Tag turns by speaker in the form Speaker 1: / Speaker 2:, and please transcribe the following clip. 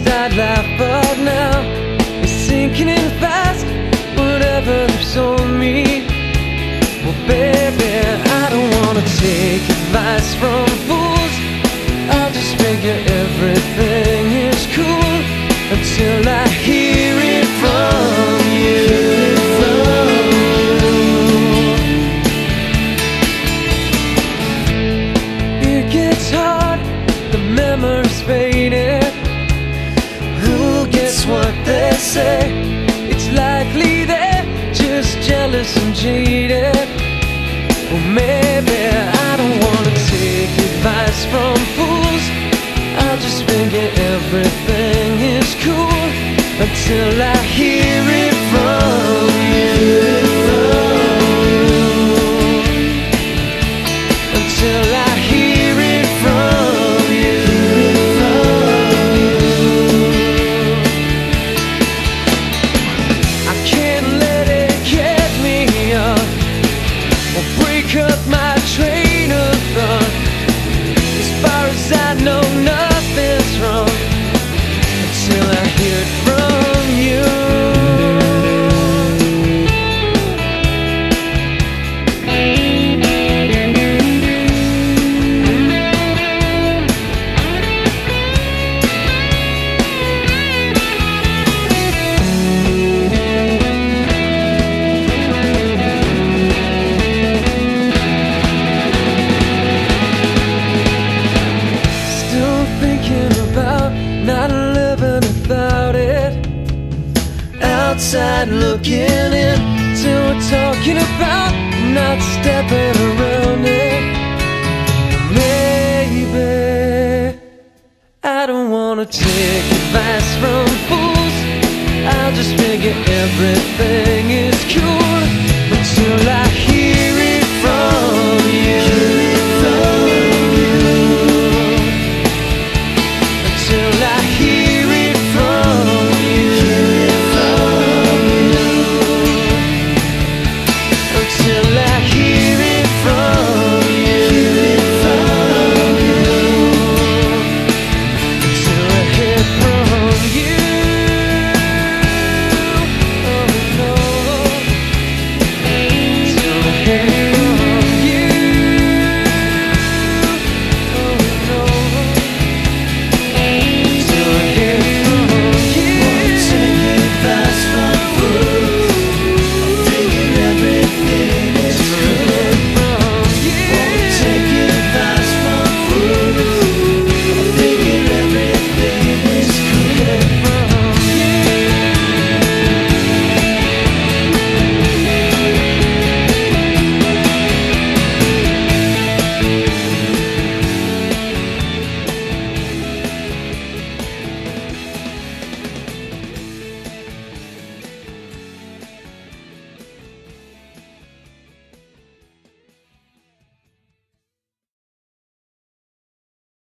Speaker 1: I'd laugh, but now it's sinking in fast. Whatever lives on me, well, baby, I don't wanna take advice from. say it's likely they're just jealous and jaded. Or well, maybe I don't wanna take advice from fools. I just think everything is cool until I. I know nothing. outside looking in. Till we're talking about not stepping around it. Maybe I don't wanna take advice from fools. I'll just figure everything